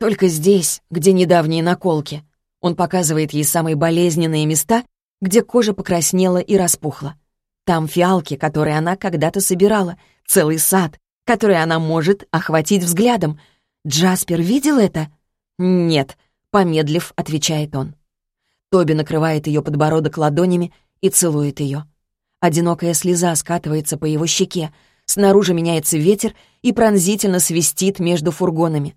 Только здесь, где недавние наколки. Он показывает ей самые болезненные места, где кожа покраснела и распухла. Там фиалки, которые она когда-то собирала, целый сад, который она может охватить взглядом. Джаспер видел это? Нет, помедлив, отвечает он. Тоби накрывает ее подбородок ладонями и целует ее. Одинокая слеза скатывается по его щеке, снаружи меняется ветер и пронзительно свистит между фургонами.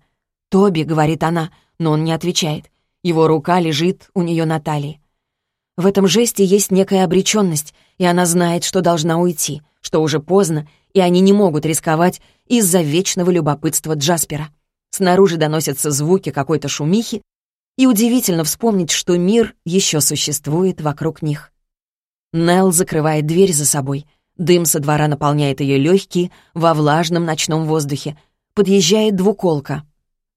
«Тоби», — говорит она, но он не отвечает. Его рука лежит у нее на талии. В этом жесте есть некая обреченность, и она знает, что должна уйти, что уже поздно, и они не могут рисковать из-за вечного любопытства Джаспера. Снаружи доносятся звуки какой-то шумихи, и удивительно вспомнить, что мир еще существует вокруг них. Нелл закрывает дверь за собой. Дым со двора наполняет ее легкие во влажном ночном воздухе. Подъезжает двуколка.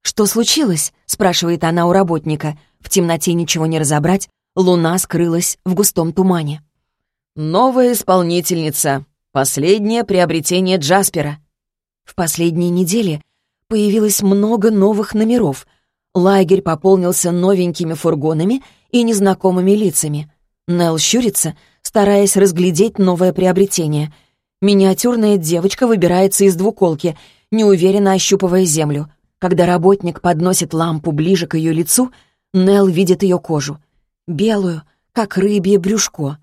«Что случилось?» — спрашивает она у работника. В темноте ничего не разобрать, луна скрылась в густом тумане. «Новая исполнительница. Последнее приобретение Джаспера». В последние недели появилось много новых номеров. Лагерь пополнился новенькими фургонами и незнакомыми лицами. Нелл щурится, стараясь разглядеть новое приобретение. Миниатюрная девочка выбирается из двуколки, неуверенно ощупывая землю. Когда работник подносит лампу ближе к ее лицу, Нелл видит ее кожу. Белую, как рыбье брюшко.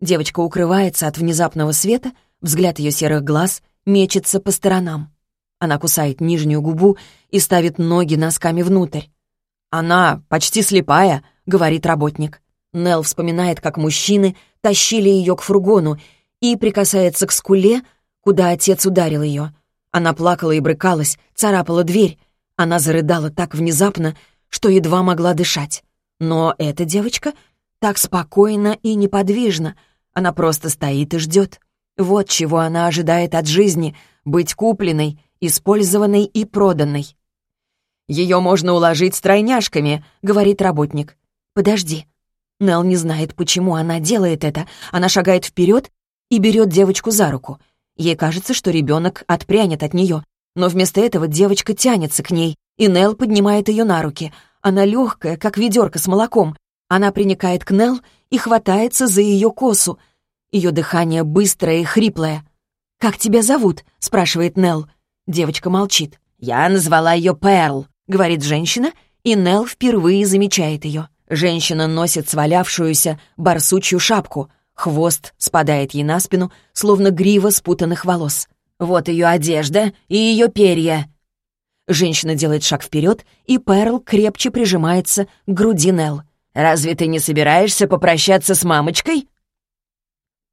Девочка укрывается от внезапного света, взгляд ее серых глаз мечется по сторонам. Она кусает нижнюю губу и ставит ноги носками внутрь. «Она почти слепая», — говорит работник. Нелл вспоминает, как мужчины тащили ее к фургону и прикасается к скуле, куда отец ударил ее. Она плакала и брыкалась, царапала дверь. Она зарыдала так внезапно, что едва могла дышать. Но эта девочка так спокойна и неподвижна. Она просто стоит и ждет. Вот чего она ожидает от жизни — быть купленной, использованной и проданной. «Ее можно уложить стройняшками», — говорит работник. «Подожди», Нел не знает, почему она делает это. Она шагает вперед и берет девочку за руку. Ей кажется, что ребенок отпрянет от нее, но вместо этого девочка тянется к ней, и Нел поднимает ее на руки. Она легкая, как ведерко с молоком. Она приникает к Нел и хватается за ее косу. Ее дыхание быстрое и хриплое. «Как тебя зовут?» — спрашивает Нел. Девочка молчит. «Я назвала ее Перл», — говорит женщина, и Нел впервые замечает ее. Женщина носит свалявшуюся барсучью шапку. Хвост спадает ей на спину, словно грива спутанных волос. Вот ее одежда и ее перья. Женщина делает шаг вперед, и Перл крепче прижимается к груди Нелл. «Разве ты не собираешься попрощаться с мамочкой?»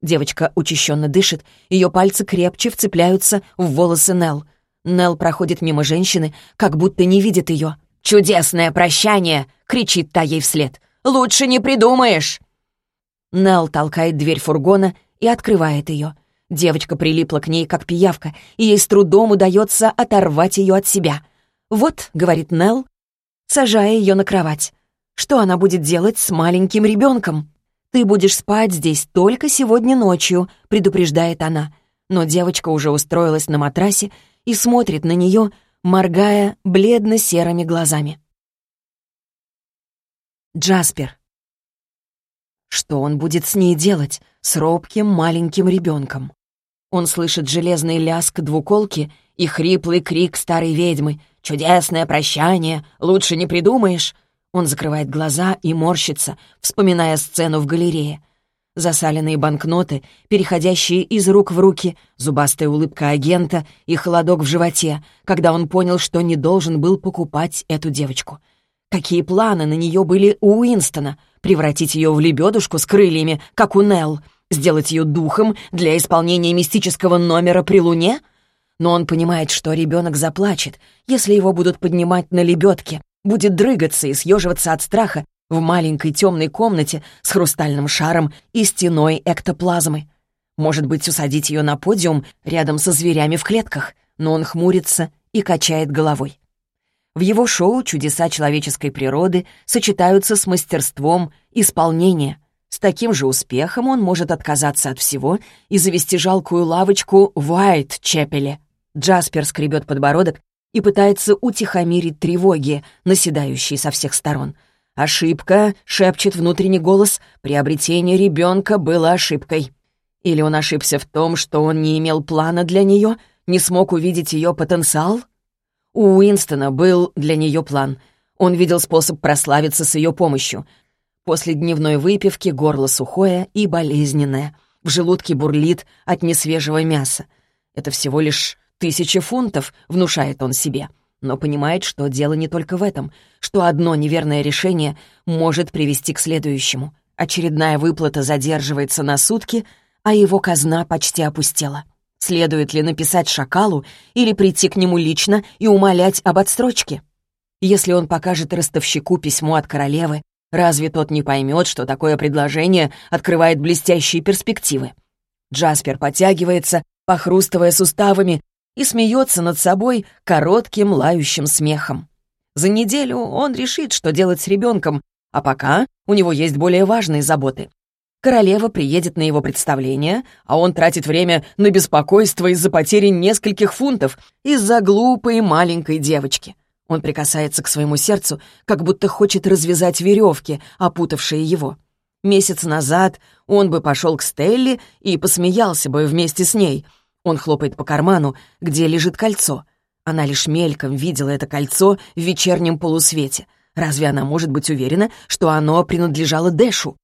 Девочка учащенно дышит, ее пальцы крепче вцепляются в волосы Нелл. Нелл проходит мимо женщины, как будто не видит ее. «Чудесное прощание!» — кричит та ей вслед. «Лучше не придумаешь!» Нелл толкает дверь фургона и открывает ее. Девочка прилипла к ней, как пиявка, и ей с трудом удается оторвать ее от себя. «Вот», — говорит Нелл, сажая ее на кровать. «Что она будет делать с маленьким ребенком?» «Ты будешь спать здесь только сегодня ночью», — предупреждает она. Но девочка уже устроилась на матрасе и смотрит на нее, моргая бледно-серыми глазами. Джаспер. Что он будет с ней делать, с робким маленьким ребенком? Он слышит железный ляск двуколки и хриплый крик старой ведьмы «Чудесное прощание! Лучше не придумаешь!» Он закрывает глаза и морщится, вспоминая сцену в галерее засаленные банкноты, переходящие из рук в руки, зубастая улыбка агента и холодок в животе, когда он понял, что не должен был покупать эту девочку. Какие планы на нее были у Уинстона? Превратить ее в лебедушку с крыльями, как у Нелл? Сделать ее духом для исполнения мистического номера при луне? Но он понимает, что ребенок заплачет, если его будут поднимать на лебедке, будет дрыгаться и съеживаться от страха, в маленькой темной комнате с хрустальным шаром и стеной эктоплазмы. Может быть, усадить ее на подиум рядом со зверями в клетках, но он хмурится и качает головой. В его шоу чудеса человеческой природы сочетаются с мастерством исполнения. С таким же успехом он может отказаться от всего и завести жалкую лавочку в Уайт-Чепеле. Джаспер скребет подбородок и пытается утихомирить тревоги, наседающие со всех сторон. «Ошибка», — шепчет внутренний голос, — «приобретение ребенка было ошибкой». Или он ошибся в том, что он не имел плана для нее, не смог увидеть ее потенциал? У Уинстона был для нее план. Он видел способ прославиться с ее помощью. После дневной выпивки горло сухое и болезненное. В желудке бурлит от несвежего мяса. Это всего лишь тысяча фунтов, внушает он себе. Но понимает, что дело не только в этом, что одно неверное решение может привести к следующему. Очередная выплата задерживается на сутки, а его казна почти опустела. Следует ли написать шакалу или прийти к нему лично и умолять об отстрочке? Если он покажет ростовщику письмо от королевы, разве тот не поймет, что такое предложение открывает блестящие перспективы? Джаспер потягивается, похрустывая суставами, и смеется над собой коротким лающим смехом. За неделю он решит, что делать с ребенком, а пока у него есть более важные заботы. Королева приедет на его представление, а он тратит время на беспокойство из-за потери нескольких фунтов из-за глупой маленькой девочки. Он прикасается к своему сердцу, как будто хочет развязать веревки, опутавшие его. Месяц назад он бы пошел к Стелле и посмеялся бы вместе с ней. Он хлопает по карману, где лежит кольцо. Она лишь мельком видела это кольцо в вечернем полусвете. Разве она может быть уверена, что оно принадлежало Дэшу?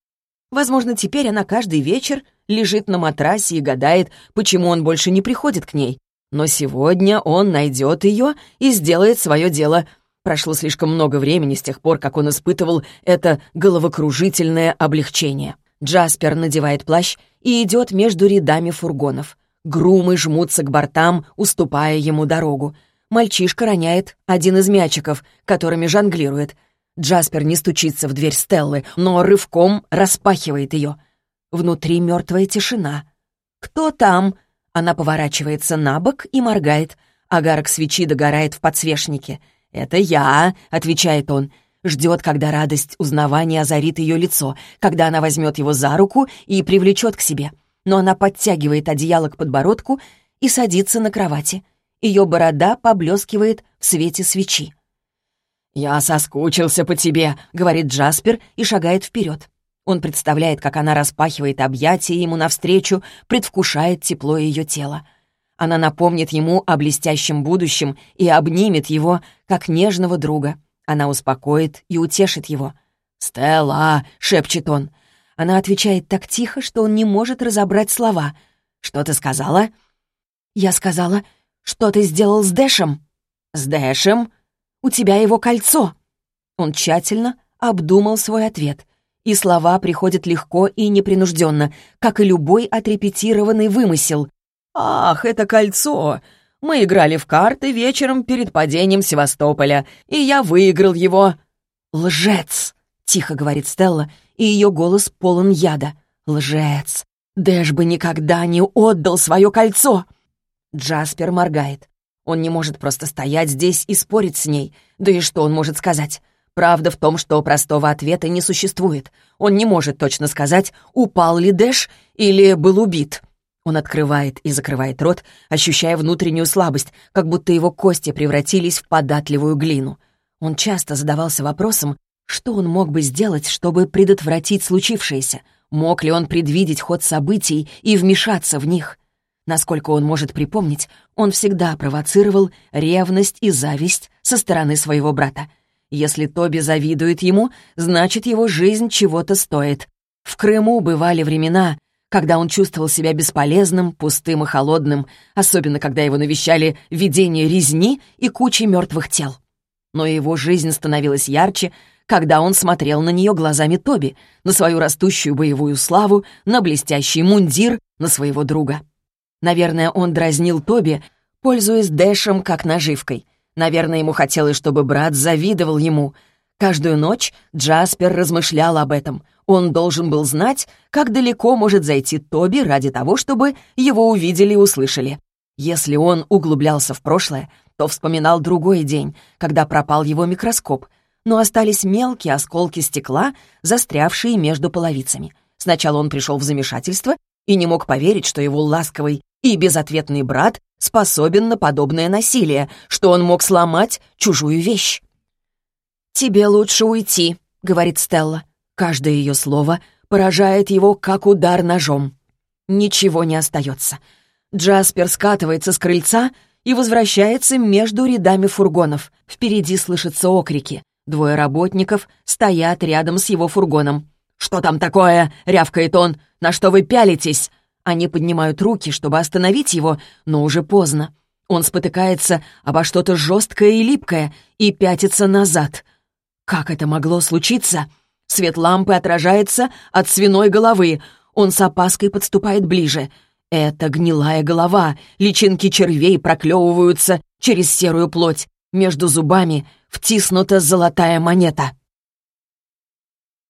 Возможно, теперь она каждый вечер лежит на матрасе и гадает, почему он больше не приходит к ней. Но сегодня он найдет ее и сделает свое дело. Прошло слишком много времени с тех пор, как он испытывал это головокружительное облегчение. Джаспер надевает плащ и идет между рядами фургонов. Грумы жмутся к бортам, уступая ему дорогу. Мальчишка роняет один из мячиков, которыми жонглирует — Джаспер не стучится в дверь Стеллы, но рывком распахивает ее. Внутри мертвая тишина. «Кто там?» Она поворачивается на бок и моргает. Агарок свечи догорает в подсвечнике. «Это я», — отвечает он. Ждет, когда радость узнавания озарит ее лицо, когда она возьмет его за руку и привлечет к себе. Но она подтягивает одеяло к подбородку и садится на кровати. Ее борода поблескивает в свете свечи. «Я соскучился по тебе», — говорит Джаспер и шагает вперед. Он представляет, как она распахивает объятия ему навстречу, предвкушает тепло ее тела. Она напомнит ему о блестящем будущем и обнимет его, как нежного друга. Она успокоит и утешит его. «Стелла!» — шепчет он. Она отвечает так тихо, что он не может разобрать слова. «Что ты сказала?» «Я сказала, что ты сделал с Дэшем?» «С Дэшем?» У тебя его кольцо!» Он тщательно обдумал свой ответ, и слова приходят легко и непринужденно, как и любой отрепетированный вымысел. «Ах, это кольцо! Мы играли в карты вечером перед падением Севастополя, и я выиграл его!» «Лжец!» — тихо говорит Стелла, и ее голос полон яда. «Лжец! Дэш бы никогда не отдал свое кольцо!» Джаспер моргает. Он не может просто стоять здесь и спорить с ней. Да и что он может сказать? Правда в том, что простого ответа не существует. Он не может точно сказать, упал ли Дэш или был убит. Он открывает и закрывает рот, ощущая внутреннюю слабость, как будто его кости превратились в податливую глину. Он часто задавался вопросом, что он мог бы сделать, чтобы предотвратить случившееся. Мог ли он предвидеть ход событий и вмешаться в них? Насколько он может припомнить, он всегда провоцировал ревность и зависть со стороны своего брата. Если Тоби завидует ему, значит, его жизнь чего-то стоит. В Крыму бывали времена, когда он чувствовал себя бесполезным, пустым и холодным, особенно когда его навещали видения резни и кучи мертвых тел. Но его жизнь становилась ярче, когда он смотрел на нее глазами Тоби, на свою растущую боевую славу, на блестящий мундир, на своего друга. Наверное, он дразнил Тоби, пользуясь Дэшем как наживкой. Наверное, ему хотелось, чтобы брат завидовал ему. Каждую ночь Джаспер размышлял об этом. Он должен был знать, как далеко может зайти Тоби ради того, чтобы его увидели и услышали. Если он углублялся в прошлое, то вспоминал другой день, когда пропал его микроскоп, но остались мелкие осколки стекла, застрявшие между половицами. Сначала он пришел в замешательство и не мог поверить, что его ласковый и безответный брат способен на подобное насилие, что он мог сломать чужую вещь. «Тебе лучше уйти», — говорит Стелла. Каждое ее слово поражает его, как удар ножом. Ничего не остается. Джаспер скатывается с крыльца и возвращается между рядами фургонов. Впереди слышатся окрики. Двое работников стоят рядом с его фургоном. «Что там такое?» — рявкает он. «На что вы пялитесь?» Они поднимают руки, чтобы остановить его, но уже поздно. Он спотыкается обо что-то жесткое и липкое и пятится назад. Как это могло случиться? Свет лампы отражается от свиной головы. Он с опаской подступает ближе. Это гнилая голова, личинки червей проклевываются через серую плоть. Между зубами втиснута золотая монета.